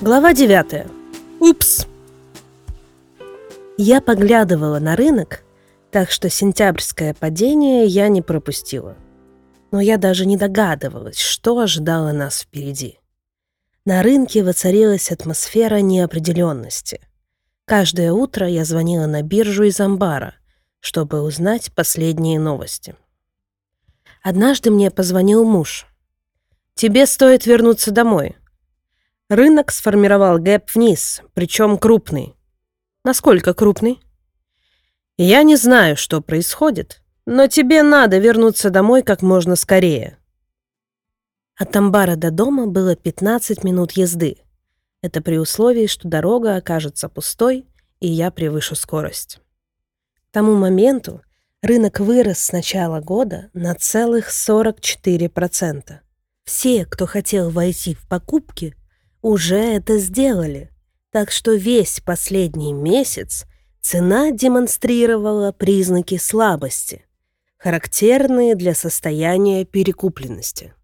Глава 9. Упс. Я поглядывала на рынок, так что сентябрьское падение я не пропустила. Но я даже не догадывалась, что ожидало нас впереди. На рынке воцарилась атмосфера неопределенности. Каждое утро я звонила на биржу из амбара, чтобы узнать последние новости. Однажды мне позвонил муж. «Тебе стоит вернуться домой», Рынок сформировал гэп вниз, причем крупный. Насколько крупный? Я не знаю, что происходит, но тебе надо вернуться домой как можно скорее. От амбара до дома было 15 минут езды. Это при условии, что дорога окажется пустой, и я превышу скорость. К тому моменту рынок вырос с начала года на целых 44%. Все, кто хотел войти в покупки, уже это сделали. Так что весь последний месяц цена демонстрировала признаки слабости, характерные для состояния перекупленности.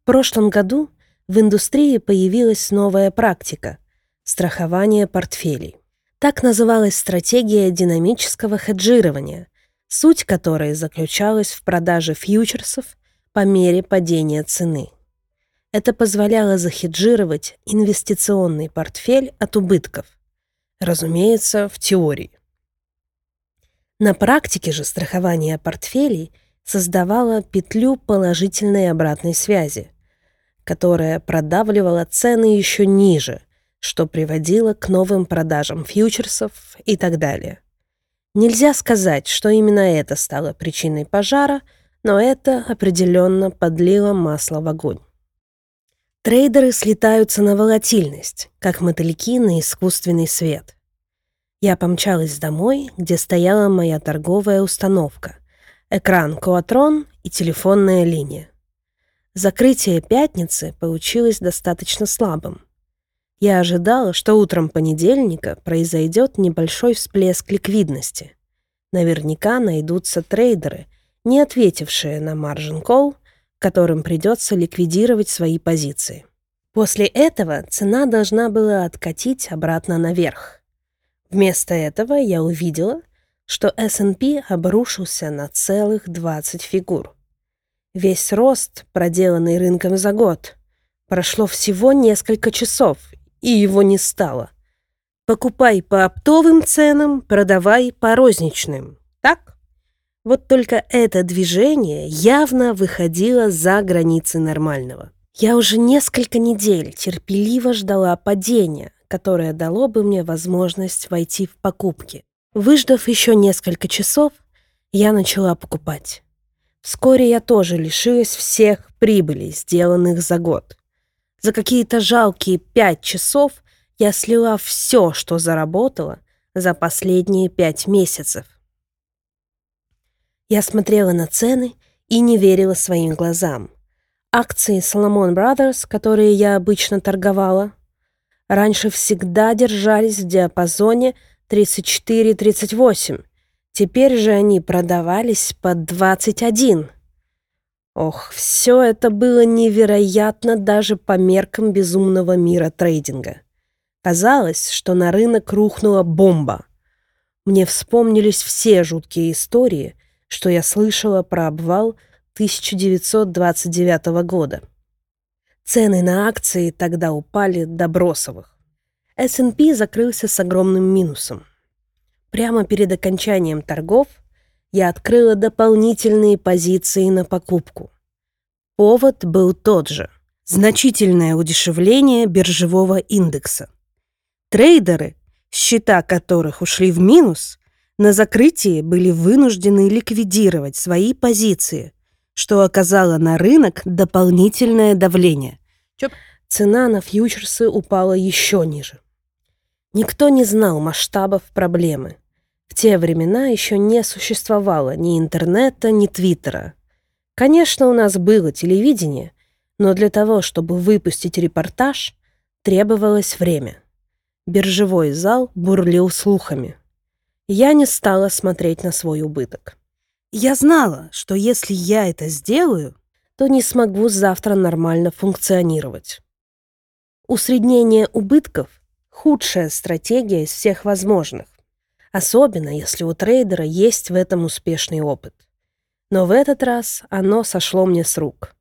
В прошлом году в индустрии появилась новая практика – страхование портфелей. Так называлась стратегия динамического хеджирования, суть которой заключалась в продаже фьючерсов по мере падения цены. Это позволяло захеджировать инвестиционный портфель от убытков. Разумеется, в теории. На практике же страхование портфелей создавало петлю положительной обратной связи, которая продавливала цены еще ниже, что приводило к новым продажам фьючерсов и так далее. Нельзя сказать, что именно это стало причиной пожара, но это определенно подлило масло в огонь. Трейдеры слетаются на волатильность, как мотыльки на искусственный свет. Я помчалась домой, где стояла моя торговая установка, экран Коатрон и телефонная линия. Закрытие пятницы получилось достаточно слабым. Я ожидала, что утром понедельника произойдет небольшой всплеск ликвидности. Наверняка найдутся трейдеры, не ответившие на маржин колл которым придется ликвидировать свои позиции. После этого цена должна была откатить обратно наверх. Вместо этого я увидела, что S&P обрушился на целых 20 фигур. Весь рост, проделанный рынком за год, прошло всего несколько часов, и его не стало. Покупай по оптовым ценам, продавай по розничным. Так? Вот только это движение явно выходило за границы нормального. Я уже несколько недель терпеливо ждала падения, которое дало бы мне возможность войти в покупки. Выждав еще несколько часов, я начала покупать. Вскоре я тоже лишилась всех прибылей, сделанных за год. За какие-то жалкие пять часов я слила все, что заработала за последние пять месяцев. Я смотрела на цены и не верила своим глазам. Акции Solomon Brothers, которые я обычно торговала, раньше всегда держались в диапазоне 34-38. Теперь же они продавались под 21. Ох, все это было невероятно даже по меркам безумного мира трейдинга. Казалось, что на рынок рухнула бомба. Мне вспомнились все жуткие истории, что я слышала про обвал 1929 года. Цены на акции тогда упали до бросовых. S&P закрылся с огромным минусом. Прямо перед окончанием торгов я открыла дополнительные позиции на покупку. Повод был тот же – значительное удешевление биржевого индекса. Трейдеры, счета которых ушли в минус, на закрытии были вынуждены ликвидировать свои позиции, что оказало на рынок дополнительное давление. Чоп. Цена на фьючерсы упала еще ниже. Никто не знал масштабов проблемы. В те времена еще не существовало ни интернета, ни твиттера. Конечно, у нас было телевидение, но для того, чтобы выпустить репортаж, требовалось время. Биржевой зал бурлил слухами. Я не стала смотреть на свой убыток. Я знала, что если я это сделаю, то не смогу завтра нормально функционировать. Усреднение убытков – худшая стратегия из всех возможных, особенно если у трейдера есть в этом успешный опыт. Но в этот раз оно сошло мне с рук.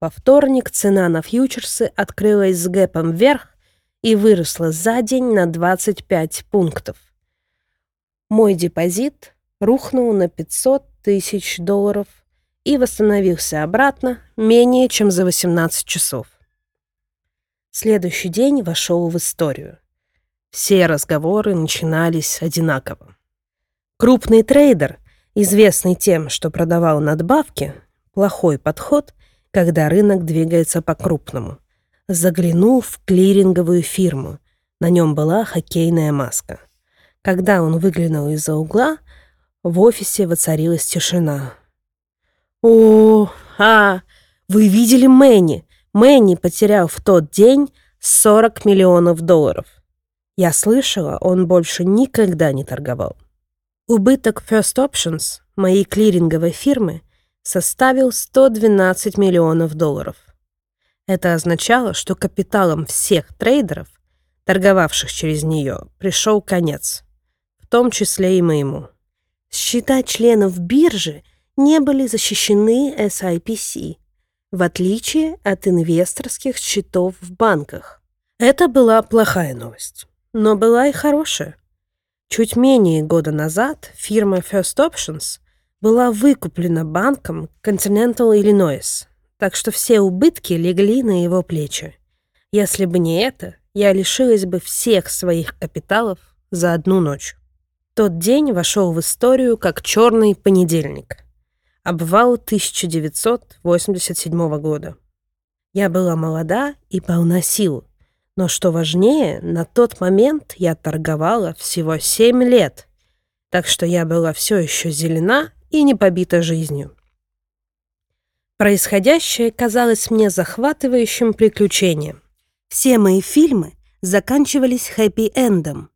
Во вторник цена на фьючерсы открылась с гэпом вверх и выросла за день на 25 пунктов. Мой депозит рухнул на 500 тысяч долларов и восстановился обратно менее чем за 18 часов. Следующий день вошел в историю. Все разговоры начинались одинаково. Крупный трейдер, известный тем, что продавал надбавки, плохой подход, когда рынок двигается по-крупному, заглянул в клиринговую фирму. На нем была хоккейная маска. Когда он выглянул из-за угла, в офисе воцарилась тишина. «О, а, вы видели Мэнни? Мэнни потерял в тот день 40 миллионов долларов. Я слышала, он больше никогда не торговал. Убыток First Options, моей клиринговой фирмы, составил 112 миллионов долларов. Это означало, что капиталом всех трейдеров, торговавших через нее, пришел конец, том числе и моему. Счета членов биржи не были защищены SIPC, в отличие от инвесторских счетов в банках. Это была плохая новость, но была и хорошая. Чуть менее года назад фирма First Options была выкуплена банком Continental Illinois, так что все убытки легли на его плечи. Если бы не это, я лишилась бы всех своих капиталов за одну ночь. Тот день вошел в историю как черный понедельник. Обвал 1987 года. Я была молода и полна сил, но что важнее, на тот момент я торговала всего 7 лет, так что я была все еще зелена и не побита жизнью. Происходящее казалось мне захватывающим приключением. Все мои фильмы заканчивались хэппи-эндом.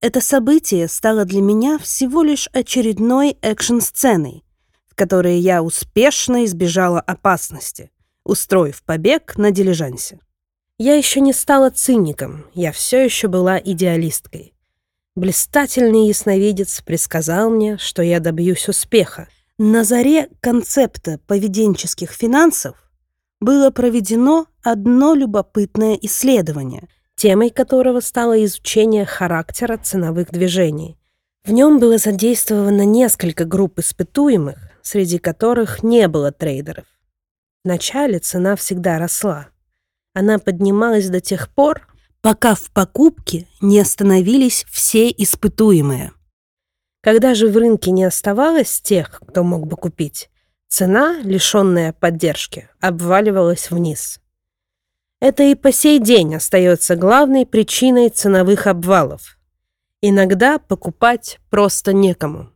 Это событие стало для меня всего лишь очередной экшн-сценой, в которой я успешно избежала опасности, устроив побег на дилижансе. Я еще не стала циником, я все еще была идеалисткой. Блистательный ясновидец предсказал мне, что я добьюсь успеха, на заре концепта поведенческих финансов было проведено одно любопытное исследование, темой которого стало изучение характера ценовых движений. В нем было задействовано несколько групп испытуемых, среди которых не было трейдеров. Вначале цена всегда росла. Она поднималась до тех пор, пока в покупке не остановились все испытуемые. Когда же в рынке не оставалось тех, кто мог бы купить, цена, лишенная поддержки, обваливалась вниз. Это и по сей день остается главной причиной ценовых обвалов. Иногда покупать просто некому.